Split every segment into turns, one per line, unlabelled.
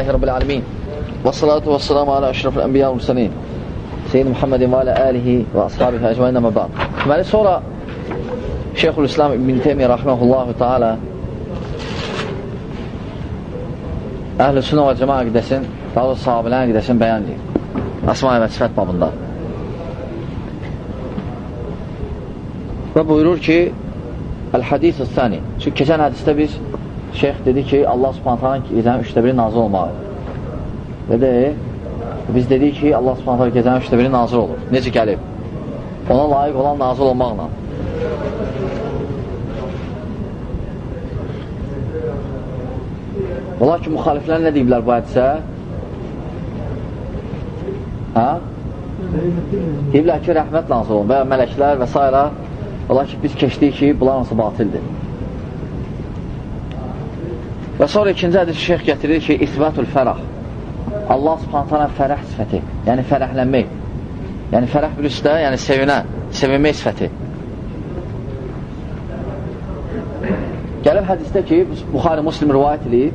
الله رب العالمين. والصلاة والسلام على أشرف الأنبياء والمرسلين. سيد محمد وعلى آله وأصحابه أجمعين ما بعد. ما لسورة شيخ الإسلام ابن تيمية رحمه الله تعالى. أهل السنة والجماعة قدسين بعض الصحابة لأن قدسين بيان لي أسماء وصفات بابنده ve buyurur ki el hadis-i sani. Çünkü geçen hadiste şeyx dedi ki, Allah subhanətənin gecənin üçdə biri nazır olmağı. Dedi, biz dedik ki, Allah subhanətənin gecənin üçdə biri nazır olur. Necə gəlib? Ona layiq olan nazır olmaqla. Ola ki, müxaliflər nə deyiblər bu hədisə? Hə? Deyiblər ki, rəhmət nazır olun və ya mələklər və s. Ola ki, biz keçdik ki, bunlar hansı batildir. Və sonra ikinci hədis şeyx gətirir ki, isbatul fərah. Allah subhanətələ fərəh sifəti, yəni fərəhlənmək. Yəni fərəh bir üstə, yəni sevinə, sevinmək sifəti. Gəlib hədisdə ki, Buxari Muslim rivayət edir.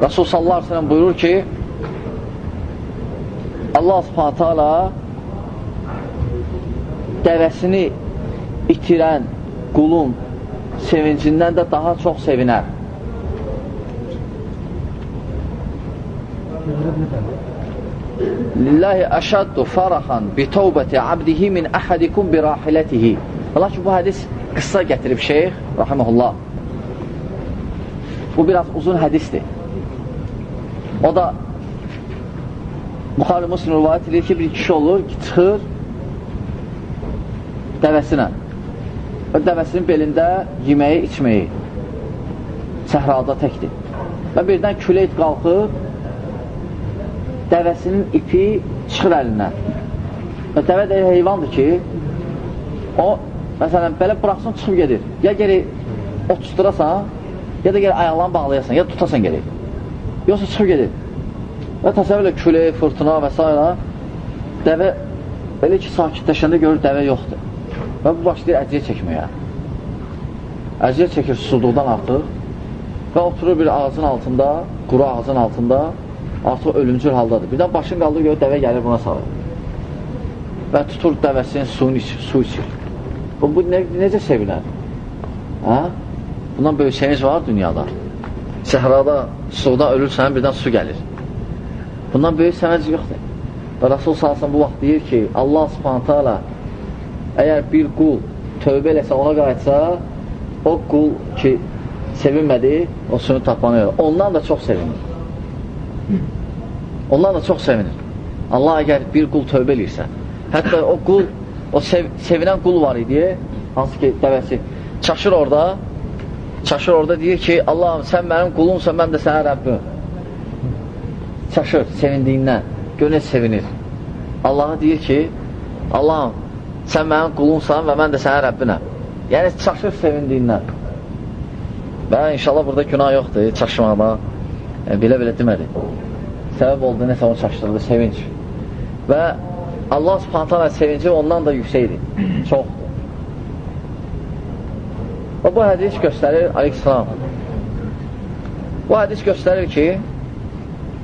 Rasul sallallahu aleyhi ve sellem buyurur ki, Allah subhanətələ dəvəsini itirən qulun sevincindən də daha çox sevinər. Lillahi əşəddu faraxan bi tövbəti abdihi min əhədikum bi rahilətihi. Allah ki, bu hədis qıssa gətirib şeyx, rahiməhullah. Bu biraz uzun hədisdir. O da Buxarı Muslim rivayət edir ki, bir kişi olur ki, çıxır dəvəsinə və dəvəsinin belində yeməyi, içməyi səhrada təkdir. Və birdən külək qalxıb, dəvəsinin ipi çıxır əlindən. Və dəvə də heyvandır ki, o, məsələn, belə buraxsın, çıxıb gedir. Ya geri o tutdurasan, ya da geri ayaqlarını bağlayasan, ya tutasan geri. Yoxsa çıxıb gedir. Və təsəvvürlə külək, fırtına və s. Dəvə belə ki, sakitləşəndə görür, dəvə yoxdur. Və bu başlayır əziyyət çəkməyə. Əziyyət çəkir susuzluqdan artıq və oturur bir ağacın altında, quru ağacın altında, artıq ölümcül haldadır. Birdən başın qaldığı görə dəvə gəlir buna salır. Və tutur dəvəsinin suyunu içir, su içir. Bu, bu ne, necə sevinər? Hə? Bundan böyük sevinç var dünyada. Səhrada, suda ölürsən, birdən su gəlir. Bundan böyük sevinç yoxdur. Və Rasul salsın bu vaxt deyir ki, Allah subhanətə alə əgər bir qul tövbə eləsə, ona qayıtsa, o qul ki, sevinmədi, o suyunu tapmanı yox. Ondan da çox sevinir. Ondan da çox sevinir. Allah əgər bir qul tövbə eləyirsə, hətta o qul, o sev sevinən qul var idi, hansı ki, dəvəsi, çaşır orada, çaşır orada deyir ki, Allahım, sən mənim qulumsan, mən də sənə Rəbbim. Çaşır, sevindiyindən, gönül sevinir. Allaha deyir ki, Allahım, sən mənim qulunsan və mən də sənə Rəbbinəm. Yəni, çaşır sevindiyindən. Və inşallah burada günah yoxdur, çaşmaqda. Belə-belə demədi. Səbəb oldu, nəsə onu çaşdırdı, sevinç. Və Allah subhanətə alə sevinci ondan da yüksəkdir, çoxdur. Və bu hədis göstərir, aleyhissalam, bu hədis göstərir ki,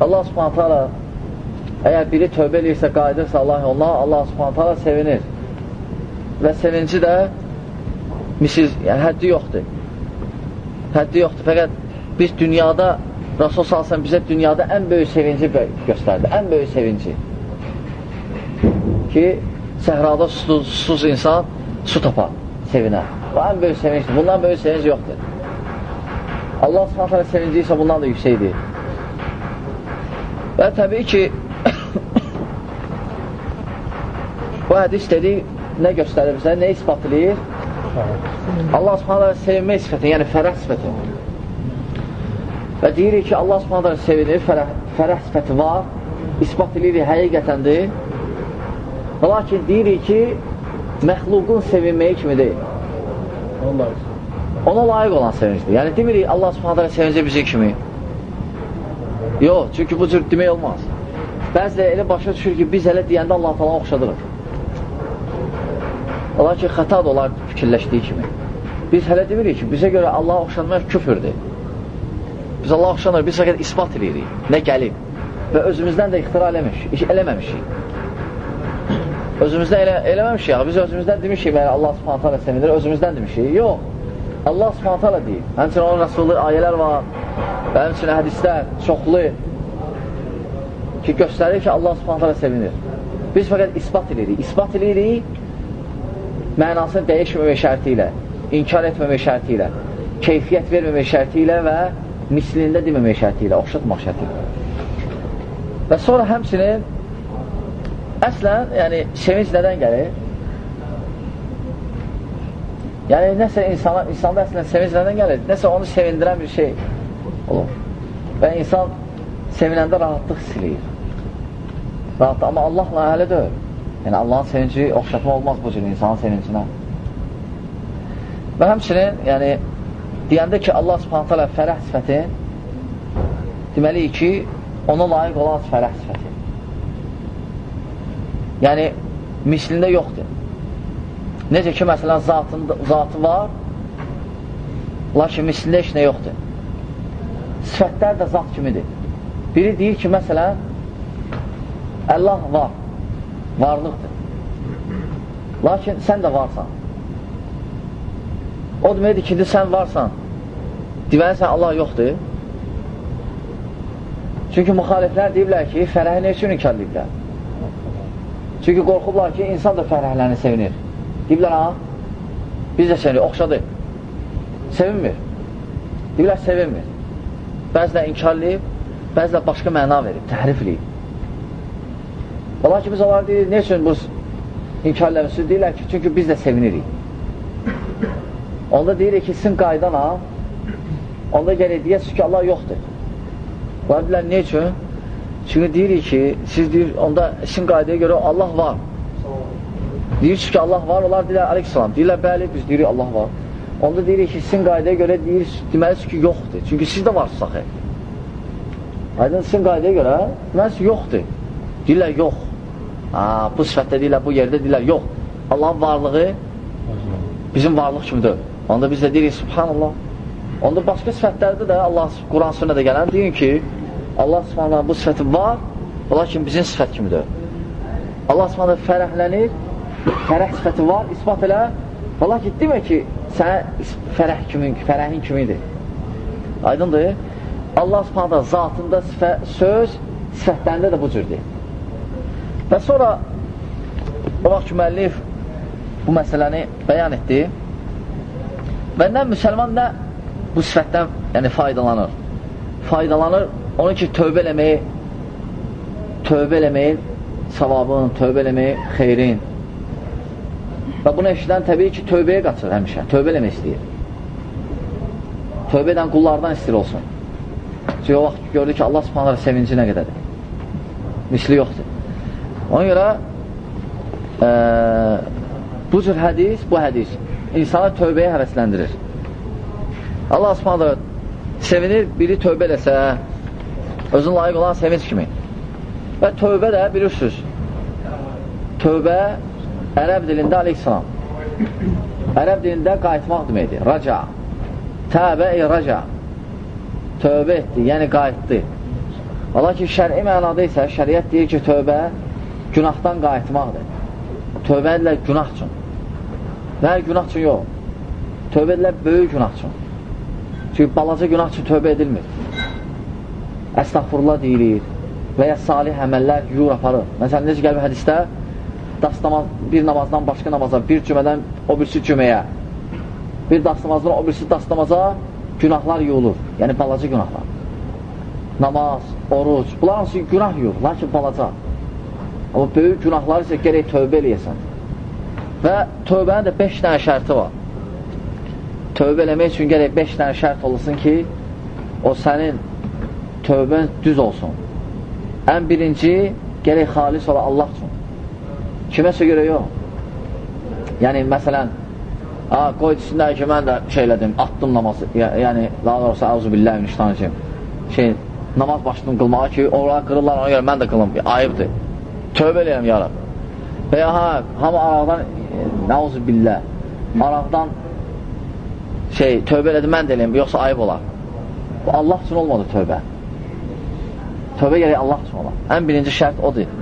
Allah subhanətə alə əgər biri tövbə eləyirsə, qayıdırsa Allah ona, Allah subhanətə alə sevinir və sevinci də misiz, yəni həddi yoxdur. Həddi yoxdur. Fəqət biz dünyada Rasul salsan bizə dünyada ən böyük sevinci göstərdi. Ən böyük sevinci. Ki, səhrada susuz, susuz insan su tapar, sevinər. Bu ən böyük sevincdir. Bundan böyük sevinci yoxdur. Allah subhanətlə sevinci isə bundan da yüksəkdir. Və təbii ki, bu hədis dedik, nə göstərir bizə, nə ispat edir? Allah subhanələ sevinmək sifəti, yəni fərəh sifəti. Və deyirik ki, Allah subhanələ sevinir, fərəh, fərəh sifəti var, ispat edirik, həqiqətəndir. Lakin deyirik ki, məxluqun sevinməyi kimi deyil. Ona layiq olan sevincdir. Yəni demirik, Allah subhanələ sevinci bizi kimi. Yox, çünki bu cür demək olmaz. Bəzilə elə başa düşür ki, biz elə deyəndə Allah falan oxşadırıq. Olar ki, xəta da olar fikirləşdiyi kimi. Biz hələ demirik ki, bizə görə Allaha oxşanmaq küfürdür. Biz Allah oxşanır, biz fəqət ispat edirik. Nə gəlib. Və özümüzdən də ixtira eləmişik, eləməmişik. Özümüzdən elə, eləməmişik ya. Biz özümüzdən demişik, yəni Allah subhanət hələ sevindir, özümüzdən demişik. Yox. Allah subhanət hələ deyil. Həmçinin onun rəsullu ayələr var və həmçinin hədislər çoxlu ki, göstərir ki, Allah subhanət hələ sevinir. Biz fəqət ispat edirik. İspat edirik mənasını dəyişməmək şərti ilə, inkar etməmək şərti ilə, keyfiyyət verməmək şərti ilə və mislində deməmək şərti ilə, oxşatmaq şərti ilə. Və sonra həmçinin əslən, yəni sevinç nədən gəlir? Yəni, nəsə insana, insanda əslən sevinç nədən gəlir? Nəsə onu sevindirən bir şey olur. Və insan sevinəndə rahatlıq silir. Rahatlıq, amma Allahla hələ deyil. Yəni, Allahın sevinci oxşatma olmaz bu cür insanın sevincinə. Və həmçinin, yəni, deyəndə ki, Allah subhanət hələ fərəh sifəti deməliyik ki, ona layiq olan fərəh sifəti. Yəni, mislində yoxdur. Necə ki, məsələn, zatında, zatı var, lakin mislində heç nə yoxdur. Sifətlər də zat kimidir. Biri deyir ki, məsələn, Allah var, varlıqdır. Lakin sən də varsan. O deməkdir ki, sən varsan, deməli sən Allah yoxdur. Çünki müxaliflər deyiblər ki, fərəhi nə üçün inkar deyiblər? Çünki qorxublar ki, insan da fərəhləni sevinir. Deyiblər, ha, biz də sevinir, oxşadı. Sevinmir. Deyiblər, sevinmir. Bəzilə inkarlayıb, bəzilə başqa məna verib, təhrifləyib. Ola ki, biz onlara deyirik, ne üçün bu inkarləmişsiniz? Deyirlər ki, çünki biz də sevinirik. Onda deyirik ki, sizin qaydan ha, onda gələk deyəsiz ki, Allah yoxdur. Onlar deyirlər, ne üçün? Çünki deyirik ki, siz deyir, onda sizin qaydaya görə Allah var. Deyirsiniz ki, Allah var, onlar deyirlər, aleyhissalam. Deyirlər, bəli, biz deyirik, Allah var. Onda deyirik ki, sizin qaydaya görə deyir, deməlisiniz ki, yoxdur. Çünki siz də varsınız axı. Aydın sizin qaydaya görə, deməlisiniz, yoxdur. Deyirlər, yox. Ha, bu sifətdə deyirlər, bu yerdə deyirlər, yox. Allahın varlığı bizim varlıq kimidir. Onda biz də deyirik, subhanallah. Onda başqa sifətlərdə də Allah Quran sünnədə gələn deyin ki, Allah subhanallah bu sifəti var, lakin bizim sifət kimidir. Allah subhanallah fərəhlənir, fərəh sifəti var, ispat elə, lakin demə ki, sənə fərəh kimin, fərəhin kimidir. Aydındır. Allah subhanallah zatında sifə, söz, sifətlərində də bu cürdür. Və sonra o vaxt ki, müəllif bu məsələni bəyan etdi və nə müsəlman nə bu sifətdən yəni, faydalanır. Faydalanır Onun ki, tövbə eləməyi, tövbə eləməyi savabın, tövbə eləməyi xeyrin. Və bunu eşidən təbii ki, tövbəyə qaçır həmişə, tövbə eləmək istəyir. Tövbə edən qullardan istəyir olsun. Çünki o vaxt gördü ki, Allah subhanələ sevinci nə qədədir. Misli yoxdur. Ona görə e, bu cür hədis, bu hədis insana tövbəyə həvəsləndirir. Allah subhanələ sevinir, biri tövbə eləsə, özün layiq olan sevinç kimi. Və tövbə də bilirsiniz, tövbə ərəb dilində aleyhissalam. Ərəb dilində qayıtmaq deməkdir, raca. Təbə ey raca. Tövbə etdi, yəni qayıtdı. Valla ki, şəri mənada isə şəriət deyir ki, tövbə günahdan qayıtmaqdır. Tövbə edilə günah üçün. Və günah üçün yox. Tövbə edilə böyük günah üçün. Çünki balaca günah üçün tövbə edilmir əstəxfurullah deyilir və ya salih əməllər yuyur aparır. Məsələn, necə gəlir hədistə? Dast namaz, bir namazdan başqa namaza, bir cümədən o birisi cüməyə, bir dast namazdan o birisi dast namaza günahlar yuyulur. Yəni, balaca günahlar. Namaz, oruc, bunlar hansı günah yuyur, lakin balaca. Amma böyük günahlar isə gerək tövbə eləyəsən. Və tövbənin də 5 dənə şərti var. Tövbə eləmək üçün gerək 5 dənə şərt olsun ki, o sənin tövbən düz olsun. Ən birinci, gələk xalis ola Allah üçün. Kiməsə görə yox. Yəni, məsələn, a, qoy içində ki, mən də şey elədim, attım namazı, yəni, daha doğrusu, əvzu billəh, müştanıcım, şey, namaz başladım qılmağa ki, oraya qırırlar, ona görə mən də qılım, ayıbdır. Tövbə eləyəm, yarab. Və ya, ha, hamı araqdan, əvzu billəh, araqdan şey, tövbə elədim, mən də eləyəm, yoxsa ayıb olar. Bu Allah üçün olmadı tövbə. Tövbə gerək Allah üçün ola. Ən birinci şərt odur.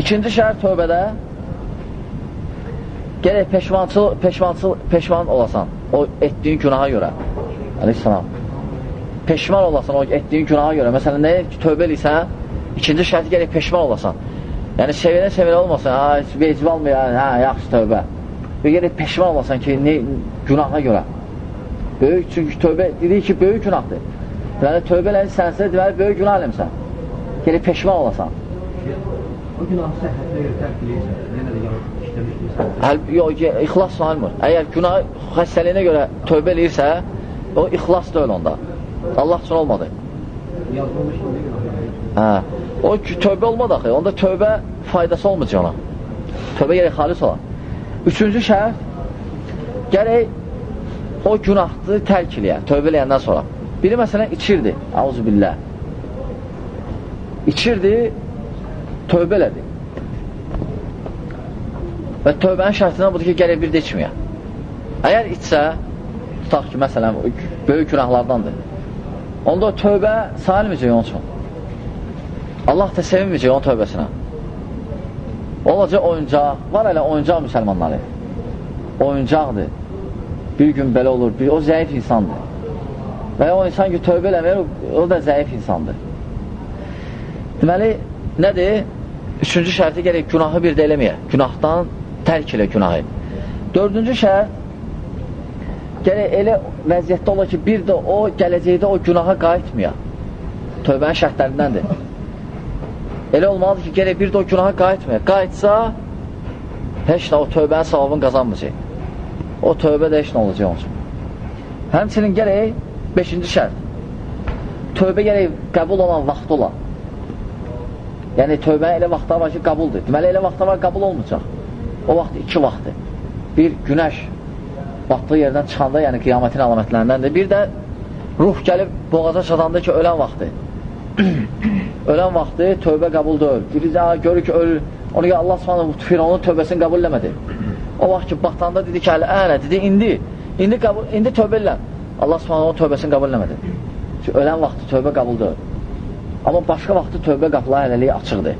İkinci şərt tövbədə gerək peşmançıl, peşmançıl, peşman olasan o etdiyin günaha görə. Aleyhisselam. Peşman olasan o etdiyin günaha görə. Məsələn, nə tövbə eləysən, ikinci şərti gerək peşman olasan. Yəni, sevinə-sevinə olmasın, ha, heç vecib almayan, hə, yaxşı tövbə. Və gerək peşman olasan ki, ne, günaha görə. Böyük, çünki tövbə dedik ki, böyük günahdır. Deməli, tövbə eləmişsənsə, deməli, böyük günah eləmişsən. Gerək peşman olasan.
O günahı səhhətlə görə tərk edirsən, yenə də yanlış işləmişsən.
Həl, yox, ixlas sayılmır. Əgər günah xəstəliyinə görə tövbə eləyirsə, o ixlas deyil onda. Allah üçün olmadı.
Yazılmış indi günah.
Hə. O tövbə olmadı axı. Onda tövbə faydası olmayacaq ona. Tövbə gərək xalis ola. Üçüncü şərt gərək o günahdı tərk eləyə, tövbə eləyəndən sonra. Biri məsələn içirdi, auzubillah. İçirdi, tövbə elədi. Və tövbənin şərtindən budur ki, gərək bir də içməyə. Əgər içsə, tutaq ki, məsələn, böyük günahlardandır. Onda o tövbə sayılmayacaq onun üçün. Allah da sevinməyəcək onun tövbəsinə. Olacaq oyuncaq. Var elə oyuncaq müsəlmanları. Oyuncaqdır. Bir gün belə olur. Bir, o zəif insandır. Və o insan ki, tövbə eləmir, o da zəif insandır. Deməli, nədir? Üçüncü şərti gerək günahı bir də eləməyə. Günahdan tərk elə günahı. Dördüncü şərt gərək elə vəziyyətdə ola ki, bir də o gələcəkdə o günaha qayıtmaya. Tövbənin şərtlərindəndir. Elə olmalıdır ki, gərək bir də o günaha qayıtmaya. Qayıtsa, heç nə o tövbənin savabını qazanmayacaq. O tövbə də heç nə olacaq onun üçün. Həmçinin gərək, beşinci şərt, tövbə gərək qəbul olan vaxt ola. Yəni, tövbə elə vaxtlar var ki, qəbuldur. Deməli, elə vaxtlar var, qəbul olmayacaq. O vaxt iki vaxtdır. Bir, günəş batdığı yerdən çıxanda, yəni qiyamətin əlamətlərindəndir. Bir də ruh gəlib boğaza çatanda ki, ölən vaxtı. ölən vaxtı tövbə qəbul deyil. Biri də görür ki, ölür. Onu ki, Allah s.ə.v. Fironun tövbəsini qəbul eləmədi. O vaxt ki, batanda dedi ki, ələ, ələ, dedi, indi, indi, qəbul, indi tövbə elə. Allah onun tövbəsini qəbul eləmədi. Çünki ölən vaxtı tövbə qəbul deyil. Amma başqa vaxtı tövbə qapıları hələlik açıqdır.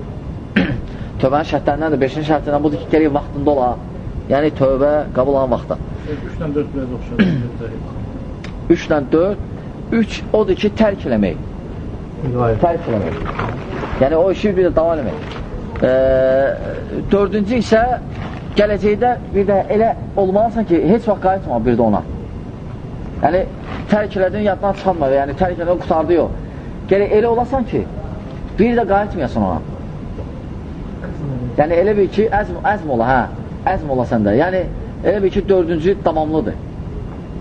Tövbənin şərtlərindən də 5-ci şərtindən budur ki, gərək vaxtında ola. Yəni tövbə qəbul olan vaxtda.
3-dən 4 biraz oxşadır.
3-dən 4 3 odur ki, tərk eləmək. Tərk eləmək. Yəni o işi bir də davam eləmək. E, dördüncü isə gələcəkdə bir də elə olmalısan ki, heç vaxt qayıtma bir də ona. Yəni tərk elədin yaddan çıxanma, yəni tərk elədin qutardı yox. Gələk elə olasan ki, bir də qayıtmayasan ona. Yəni elə bil ki, əzm, əzm ola, hə, əzm ola səndə. Yəni elə bil ki, dördüncü tamamlıdır.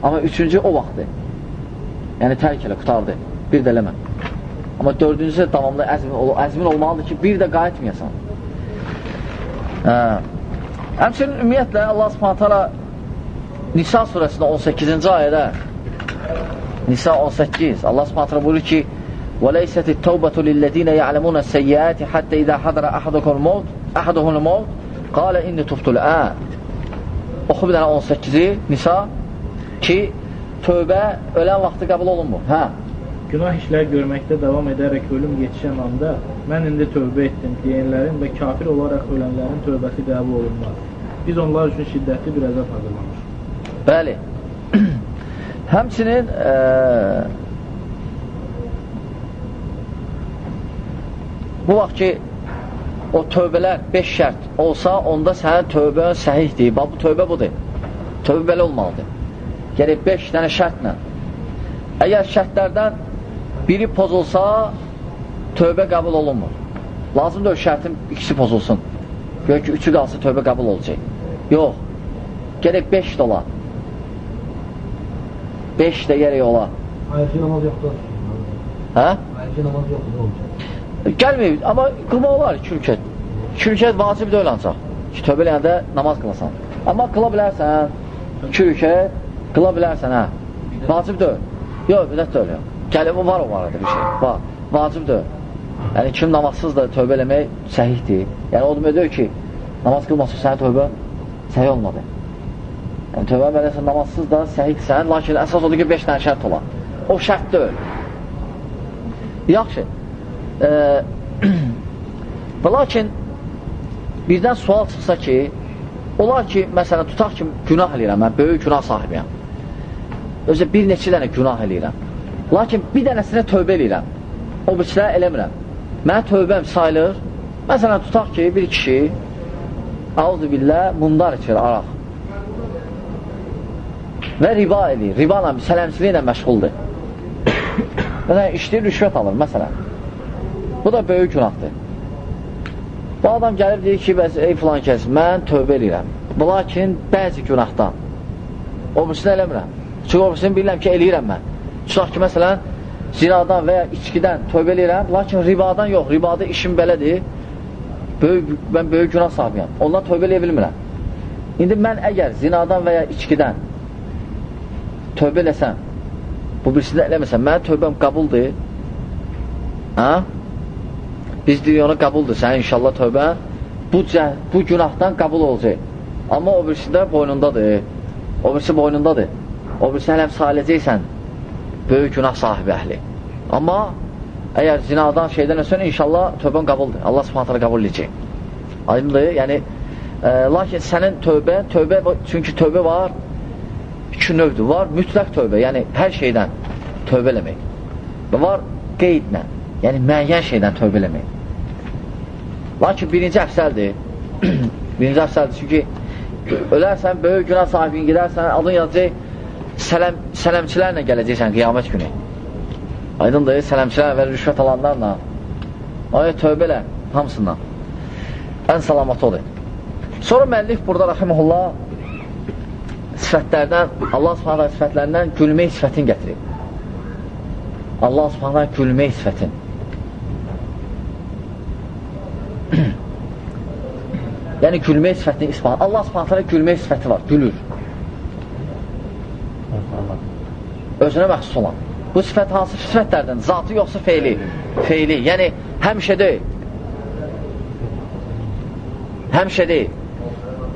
Amma üçüncü o vaxtdır. Yəni tərk elə, qutardı. Bir də eləmə. Amma dördüncüsü tamamlı əzmin, ol əzmin olmalıdır ki, bir də qayıtmayasan. Hə. Həmçinin ümumiyyətlə Allah Subhanahu Nisa surəsində 18-ci ayədə Nisa 18 Allah Subhanahu buyurur ki: "Və et-tawbatu lil-ladina ya'lamuna as-sayyi'ati hatta idha hadara ahadukum al-maut, ahaduhum al-maut, qala inni tubtu al-an." Oxu bir dənə 18-i Nisa ki, tövbə ölən vaxtı qəbul olunmur. Hə.
Günah işlər görməkdə davam edərək ölüm yetişən anda mən indi tövbə etdim deyənlərin və kafir olaraq ölənlərin tövbəsi qəbul olunmaz. Biz onlar üçün şiddətli bir əzab hazırlamışıq.
Bəli. Həmçinin e, bu vaxt ki o tövbələr 5 şərt olsa, onda sənin tövbə səhihdir. Bax, bu tövbə budur. Tövbə belə olmalıdır. Gərək 5 dənə şərtlə. Əgər şərtlərdən biri pozulsa, tövbə qəbul olunmur. Lazımdır o şərtin ikisi pozulsun. Gör ki, üçü qalsa tövbə qəbul olacaq. Yox. Gərək 5 də ola. 5 də gərək ola.
Ayrıca namaz yoxdur.
Hə?
Ayrıca namaz yoxdur, olacaq?
Gəlməyib, amma qılma olar kürkət. Kürkət vacib deyil ancaq. Ki, tövbə eləyəndə namaz qılasan. Amma qıla bilərsən, kürkət, qıla bilərsən, hə. Vacib deyil. Yox, bidət deyil. Yox. Gəlib, var o var bir şey. Var. Vacib deyil. Yəni, kim namazsız da tövbə eləmək səhihdir. Yəni, o demək deyil ki, namaz qılmasa sənə tövbə səhih olmadı. Yəni, tövbə eləsən namazsız da səhihdirsən, lakin əsas odur ki, 5 dənə şərt ola. O şərt deyil. Yaxşı. Və lakin birdən sual çıxsa ki, olar ki, məsələn, tutaq ki, günah eləyirəm, mən böyük günah sahibiyəm. Özə bir neçə dənə günah eləyirəm. Lakin bir dənəsinə tövbə eləyirəm. O birçilərə eləmirəm. Mənə tövbəm sayılır. Məsələn, tutaq ki, bir kişi Auzu billah mundar içir araq. Və riba edir. Riba ilə, sələmçiliklə məşğuldur. Məsələn, işləyir, rüşvət alır, məsələn. Bu da böyük günahdır. Bu adam gəlib deyir ki, bəs, ey filan kəs, mən tövbə. Bu lakin bəzi günahdan. O birisini eləmirəm. Çünki o birisini bilirəm ki, eləyirəm mən. Tutaq ki, məsələn, zinadan və ya içkidən tövbə edirəm, lakin ribadan yox, ribada işim belədir. Böyük, mən böyük günah sahibiyəm. Ondan tövbə eləyə bilmirəm. İndi mən əgər zinadan və ya içkidən tövbə eləsəm, bu birisində eləməsəm, mənim tövbəm qabuldur. Hə? Biz deyirik ona qabuldur, sənin inşallah tövbə bu, bu günahdan qabul olacaq. Amma o birisində boynundadır. O birisi boynundadır. O birisi hələm saləcəksən, böyük günah sahibi əhli. Amma əgər zinadan şeydən ösən, inşallah tövbən qabuldur. Allah subhanətələ qabul edəcək. Aydındır? Yəni, e, lakin sənin tövbə, tövbə, çünki tövbə var, iki növdür. Var mütləq tövbə, yəni hər şeydən tövbə eləmək. Və var qeydlə, yəni müəyyən şeydən tövbə eləmək. Lakin birinci əfsəldir. birinci əfsəldir, çünki ölərsən, böyük günah sahibin gedərsən, adın yazacaq, sələm, sələmçilərlə gələcəksən qiyamət günü. Aydındır, sələmçilərlə və rüşvət alanlarla. Ay, tövbə elə, hamısından. Ən salamat odur. Sonra müəllif burada, rəhiməhullah, sifətlərdən, Allah subhanə sifətlərindən gülmək sifətin gətirib. Allah subhanə gülmək sifətin. yəni gülmək sifətini ispat. Allah subhanətələ gülmək sifəti var, gülür. Özünə məxsus olan. Bu sifət hansı sifətlərdən? Zatı yoxsa feyli? Feyli. Yəni, həmişə deyil. Həmişə deyil.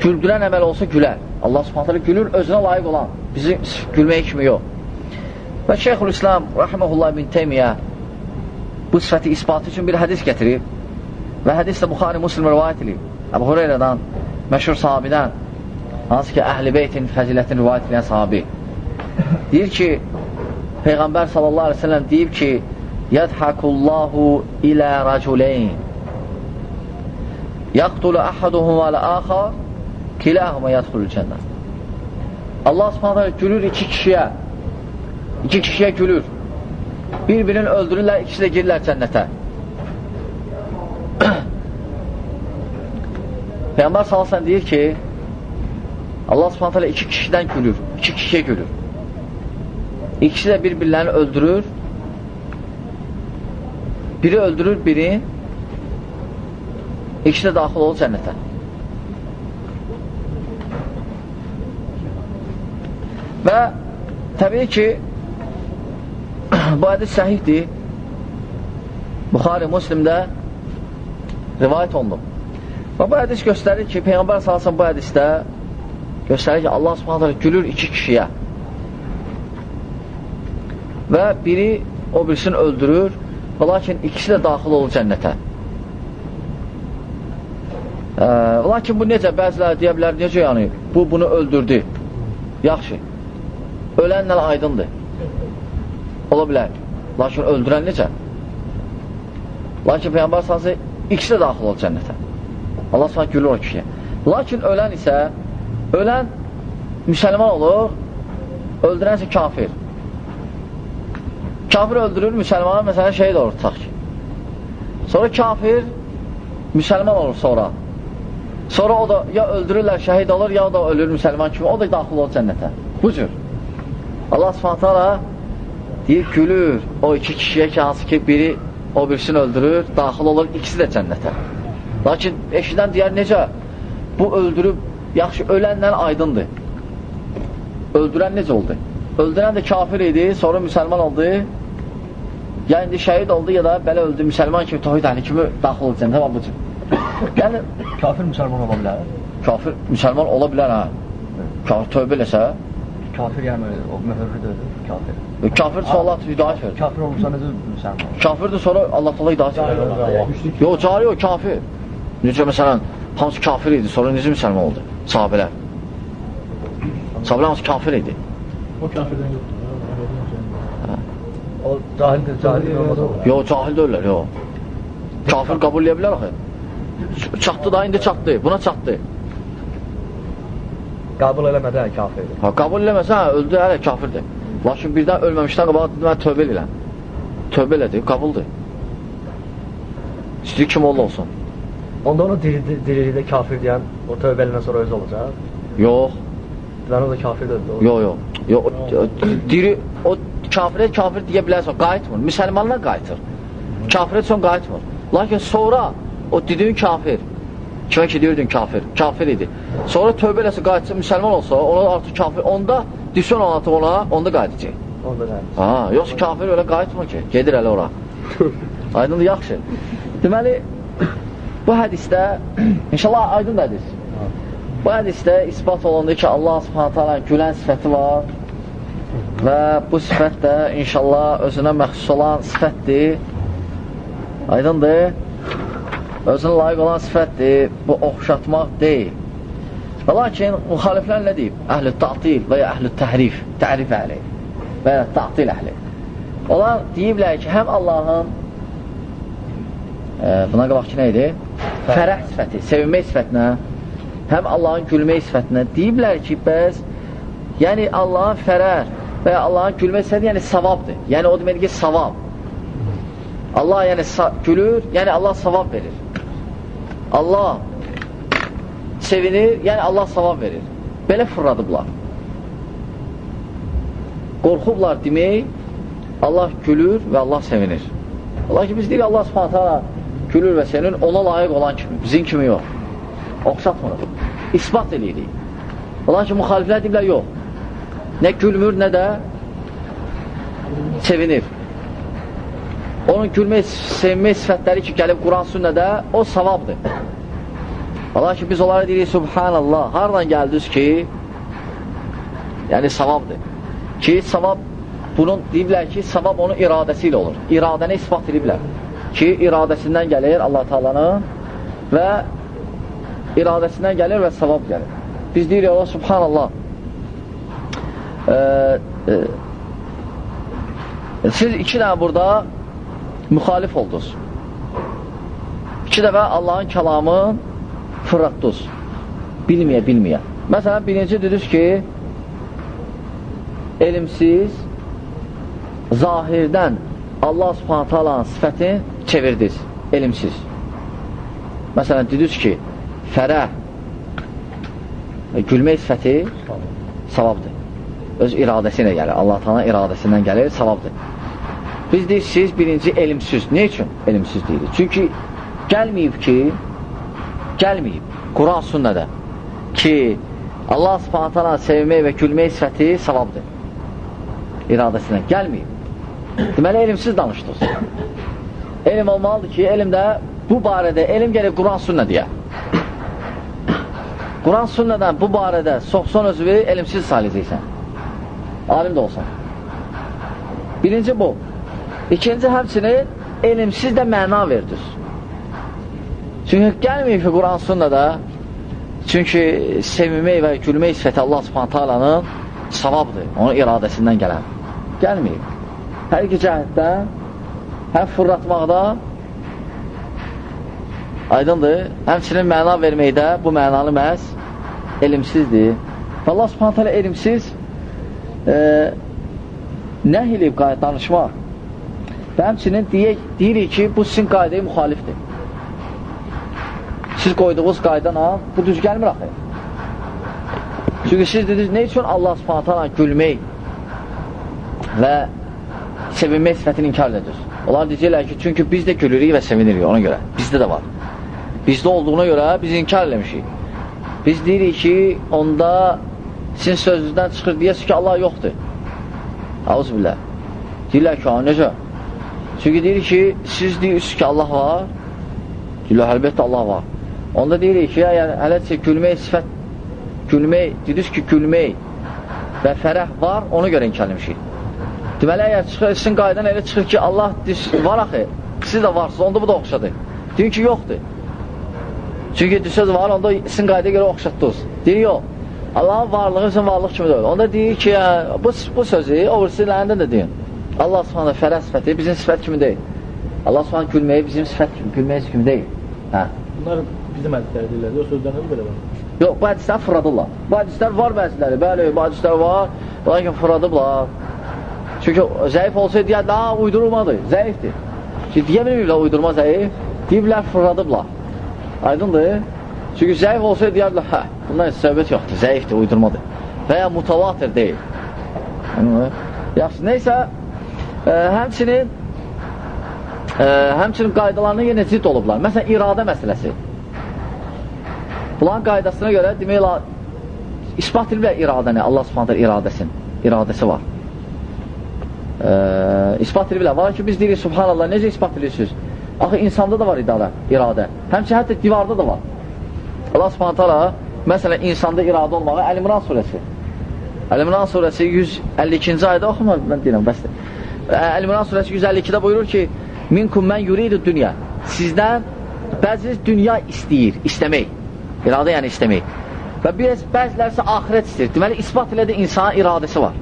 Güldürən əməl olsa gülər. Allah subhanətələ gülür, özünə layiq olan. Bizi gülməyə kimi yox. Və Şeyxül İslam, rəhməhullah bin Teymiyyə bu sifəti isbatı üçün bir hədis gətirib və hədis də Buxari Muslim rivayət edib. Əbu Hureyradan, məşhur sahabidən, hansı ki, əhl-i beytin fəzilətini rivayət edən sahabi. Deyir ki, Peyğəmbər sallallahu aleyhi ve sellem deyib ki, Yədhəkullahu ilə rəculeyn Yaqtulu əhaduhum alə-əxar Kilahuma yədxulul cənnət Allah subhanətə gülür iki kişiyə. İki kişiyə gülür. Bir-birini öldürürlər, ikisi də girirlər cənnətə Peyğəmbər salsan deyir ki, Allah subhanətələ iki kişidən gülür, iki kişiyə gülür. İkisi də bir-birlərini öldürür. Biri öldürür biri, ikisi də daxil olur cənnətə. Və təbii ki, bu hədis səhihdir. Buxari Muslimdə rivayət olunub. Və bu hədis göstərir ki, Peyğəmbər salsın bu hədisdə göstərir ki, Allah subhanətə gülür iki kişiyə və biri o birisini öldürür və lakin ikisi də daxil olur cənnətə. Ə, lakin bu necə? Bəziləri deyə bilər, necə yəni? Bu, bunu öldürdü. Yaxşı. Ölənlə aydındır. Ola bilər. Lakin öldürən necə? Lakin Peyğəmbər salsın ikisi də daxil olur cənnətə. Allah sonra gülür o kişiyə. Lakin ölən isə, ölən müsəlman olur, öldürən isə kafir. Kafir öldürür, müsəlmanı məsələn şəhid olur, tutaq ki. Sonra kafir müsəlman olur sonra. Sonra o da ya öldürürlər, şəhid olur, ya da ölür müsəlman kimi, o da daxil olur cənnətə. Bu cür. Allah subhanətə deyir, gülür o iki kişiyə ki, hansı ki, biri o birisini öldürür, daxil olur, ikisi də cənnətə. Lakin eşidən deyər, necə? Bu öldürüb, yaxşı, ölənlə aydındır. Öldürən necə oldu? Öldürən də kafir idi, sonra müsəlman oldu. Ya indi şəhid oldu, ya da belə öldü, müsəlman kimi, tohid əhli kimi daxil oldu cənnətə, bu cür.
Yəni, kafir müsəlman ola bilər?
Kafir müsəlman ola bilər, hə. Kafir tövbə eləsə,
kafir yəni o möhürlüdür, kafir.
E, Kafir sonra Allah hidayət verir.
Kafir olursa necə müsəlman olur?
Kafirdir sonra Allah təala hidayət verir. Yox, cari o kafir. Necə məsələn, hamısı kafir idi, sonra necə müsəlman oldu? Sahabələr. Sahabələr hamısı kafir idi.
O kafirdən yoxdur.
O cahildir, cahil olmaz.
Yox, cahil deyirlər, yox. Kafir qəbul edə bilər axı. Çatdı da, indi çatdı. Buna çatdı.
Qəbul eləmədə kafirdir.
Ha, qəbul eləməsə, hə, öldü, hələ kafirdir. Lakin birdən ölməmişdən qabaq dedi, mən tövbə edirəm. Tövbə elədi, qəbuldur. İstəyir kim oldu olsun.
Onda onu diri, dirilikdə kafir deyən o tövbə eləndən sonra özü olacaq.
Yox,
Ben o da kafir dedi. O-
yox, yox. Yox, o- diri, o kafirə kafir deyə bilərsən, qayıtmır. Müsəlmanlar qayıtır. Kafirə üçün qayıtmır. Lakin sonra o dediyin kafir, kimə ki deyirdin kafir, kafir idi. Sonra tövbə eləsə qayıtsa, müsəlman olsa, ona artıq kafir, onda düşün ona artıq ona, onda qayıdacaq.
Onda da.
Ha, yoxsa kafir elə qayıtmır ki, gedir elə ora. Aydındır, yaxşı. Deməli, bu hədisdə, inşallah aydın hədis. Bu hədisdə ispat olundu ki, Allah subhanətə alə gülən sifəti var və bu sifət də inşallah özünə məxsus olan sifətdir. Aydındır. Özünə layiq olan sifətdir. Bu oxşatmaq deyil. Və lakin müxaliflər nə deyib? Əhl-i ta'til və ya əhl-i təhrif, təhrif əhli və ya ta'til əhli. Onlar deyiblər ki, həm Allahın e, buna qabaq ki, nə idi? Fərəh sifəti, sevinmək sifətinə, həm Allahın gülmək sifətinə deyiblər ki, bəs yəni Allahın fərəh və ya Allahın gülmək sifəti yəni savabdır. Yəni o deməkdir ki, savab. Allah yəni gülür, yəni Allah savab verir. Allah sevinir, yəni Allah savab verir. Belə fırladıblar. Qorxublar demək, Allah gülür və Allah sevinir. Allah ki, biz deyirik, Allah subhanətə gülür və sevinir, ona layiq olan kimi, bizim kimi yox. Oxşatmırıq. İsbat eləyirik. Allah ki, müxaliflər deyirlər, yox. Nə gülmür, nə də sevinir. Onun gülmək, sevinmək sifətləri ki, gəlib Quran sünnədə, o savabdır. Allah ki, biz onlara deyirik, Subhanallah, haradan gəldiniz ki, yəni savabdır. Ki, savab, bunun deyiblər ki, savab onun iradəsi ilə olur. İradəni ispat ediblər. Ki, iradəsindən gəlir Allah Taalanın və iradəsindən gəlir və savab gəlir. Biz deyirik, Allah Subhanallah, e, e, siz iki dənə burada müxalif oldunuz. İki dəfə Allahın kəlamın fırlatdınız. Bilməyə, bilməyə. Məsələn, birinci dediniz ki, elmsiz, zahirdən Allah subhanətə alanın sifətini çevirdiniz, elmsiz. Məsələn, dediniz ki, fərəh, gülmək sifəti savabdır. Öz iradəsi ilə gəlir, Allah tanrı iradəsindən gəlir, savabdır. Biz deyik, siz birinci elmsiz. Ne üçün elmsiz deyirik? Çünki gəlməyib ki, gəlməyib Quran sünnədə ki, Allah subhanət hala sevmək və gülmək sifəti savabdır. İradəsindən gəlməyib. Deməli, elmsiz danışdınız. Elm olmalıdır ki, elmdə bu barədə, elm gəlir Quran sünnə deyə. Quran sünnədən bu barədə soxson özünü elmsiz saləcəksən. Alim də olsan. Birinci bu. İkinci həmçinin elmsiz də məna verdiniz. Çünki gəlməyib ki, Quran sünnədə çünki sevmək və gülmək sifəti Allah subhanətə alanın savabdır, onun iradəsindən gələn. Gəlməyib. Hər iki cəhətdən həm fırlatmaqda aydındır, həmçinin məna verməkdə bu mənalı məhz elmsizdir. Allah subhanətə alə elmsiz e, nəh eləyib danışmaq Və həmçinin deyək, deyirik ki, bu sizin qaydaya müxalifdir. Siz qoyduğunuz qaydana bu düz gəlmir axı. Çünki siz dediniz, ne üçün Allah subhanətə gülmək və sevinmək sifətini inkar edirsiniz? Onlar deyəcəklər ki, çünki biz də gülürük və sevinirik ona görə. Bizdə də var. Bizdə olduğuna görə biz inkar eləmişik. Biz deyirik ki, onda sizin sözünüzdən çıxır deyəsiz ki, Allah yoxdur. Auzubillah. Deyirlər ki, necə? Çünki deyir ki, siz deyirsiniz ki, Allah var. Deyirlər, əlbəttə Allah var. Onda deyirik ki, yəni, hələtcə gülmək sifət, gülmək, deyirsiniz ki, gülmək və fərəh var, ona görə inkar etmişik. Deməli, əgər çıxır, sizin qaydan elə çıxır ki, Allah var axı, siz də varsınız, onda bu da oxşadır. Deyin ki, yoxdur. Çünki söz var, onda sizin qaydaya görə oxşatdınız. Deyir, yox. Allahın varlığı sizin varlıq kimi deyil. Onda deyir ki, bu, bu sözü o birisilərində də deyin. Allah subhanə fərə sifəti bizim sifət kimi deyil. Allah subhanə gülməyi bizim sifət kimi, gülməyi kimi deyil. Hə.
Bunlar bizim hədisləri deyirlər, o sözləriniz belə var.
Yox, bu hədislər fırladırlar. Bu hədislər var bəziləri, bəli, bu hədislər var, lakin fırladıblar. Çünki zəif olsaydı deyərlər, ha, uydurulmadı, zəifdir. Ki, deyə bilmirlər uydurma zəif, deyiblər fırladıblar. Aydındır? Çünki zəif olsaydı deyərlər, hə, bundan söhbət yoxdur, zəifdir, uydurmadır. Və ya mutavatir deyil. Yaxşı, neysə, ə, həmçinin ə, həmçinin qaydalarına yenə zidd olublar. Məsələn, iradə məsələsi. Bunların qaydasına görə demək olar, ispat ediblər iradəni, Allah subhanətlər iradəsin, iradəsi var. Ə, ispat ediblər. Var ki, biz deyirik, subhanallah, necə ispat edirsiniz? Axı, insanda da var idarə, iradə. Həmçə hətta divarda da var. Allah subhanətələ, məsələn, insanda iradə olmağı Əl-İmran surəsi. Əl-İmran surəsi 152-ci ayda oxumur, mən deyirəm, bəsdir. Əl-İmran surəsi 152-də buyurur ki, Minkum mən yuridu dünya. Sizdən bəziniz dünya istəyir, istəmək. İradə yəni istəmək. Və biz bəzilərsə axirət istəyir. Deməli, ispat elədi insana iradəsi var.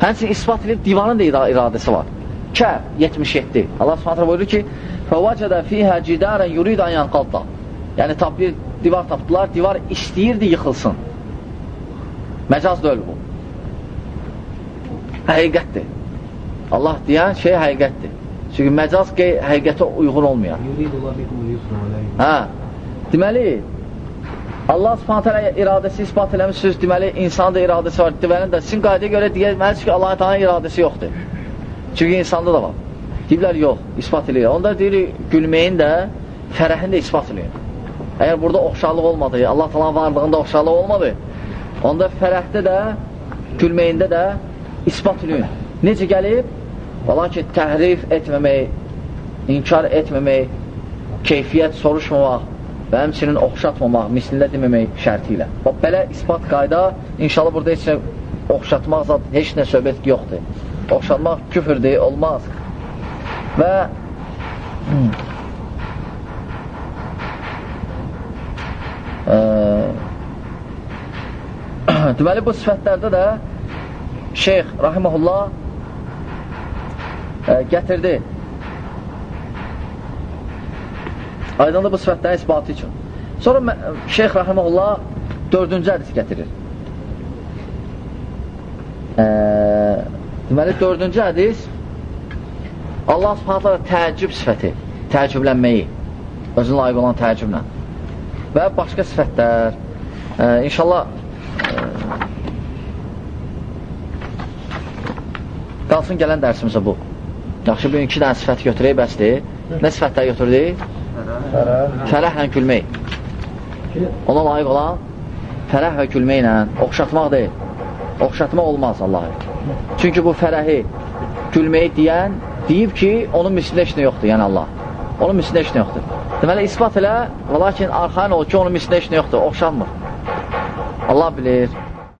Həmçin ispat edib divanın da iradəsi var. Kə 77. Allah Subhanahu buyurur ki: "Fəvəcədə fiha cidaran yuridu an yanqadda." Yəni tap bir divar tapdılar, divar istəyirdi yıxılsın. Məcaz deyil bu. Həqiqətdir. Allah deyən şey həqiqətdir. Çünki məcaz həqiqətə uyğun olmayan. Hə. Deməli, Allah subhanətə iradəsi ispat eləmişsiniz, deməli, insan da iradəsi var. Deməli də sizin qaydaya görə deyilməlidir ki, Allah Teala iradəsi yoxdur. Çünki insanda da var. Deyirlər, yox, ispat eləyir. Onda deyirik, gülməyin də, fərəhin də ispat eləyir. Əgər burada oxşarlıq olmadı, Allah Teala varlığında oxşarlıq olmadı, onda fərəhdə də, gülməyində də ispat eləyir. Necə gəlib? Valla ki, təhrif etməmək, inkar etməmək, keyfiyyət soruşmamaq və həmçinin oxşatmamaq, mislində deməmək şərti ilə. Bax, belə ispat qayda, inşallah burada heç nə oxşatmaq zat, heç nə söhbət yoxdur. Oxşatmaq küfürdür, olmaz. Və ə, deməli, bu sifətlərdə də Şeyx, rahiməhullah, ə, gətirdi. Aydınlı bu sifətlərin isbatı üçün. Sonra Şeyx Rahimullah dördüncü hədis gətirir. Ə, deməli, dördüncü hədis Allah subhanətlə təəccüb sifəti, təəccüblənməyi, özünə layiq olan təəccüblə və başqa sifətlər. Ə, inşallah qalsın gələn dərsimizə bu. Yaxşı, bir iki dənə sifət götürək, bəsdir. Nə sifətlər götürdük? Fərəhlə gülmək. Ona layiq olan fərəh və gülməklə oxşatmaq deyil. Oxşatmaq olmaz Allahı. Çünki bu fərəhi, gülməyi deyən deyib ki, onun mislində heç nə yoxdur, yəni Allah. Onun mislində heç nə yoxdur. Deməli, ispat elə, və lakin arxain ol ki, onun mislində heç nə yoxdur, oxşanmır. Allah bilir.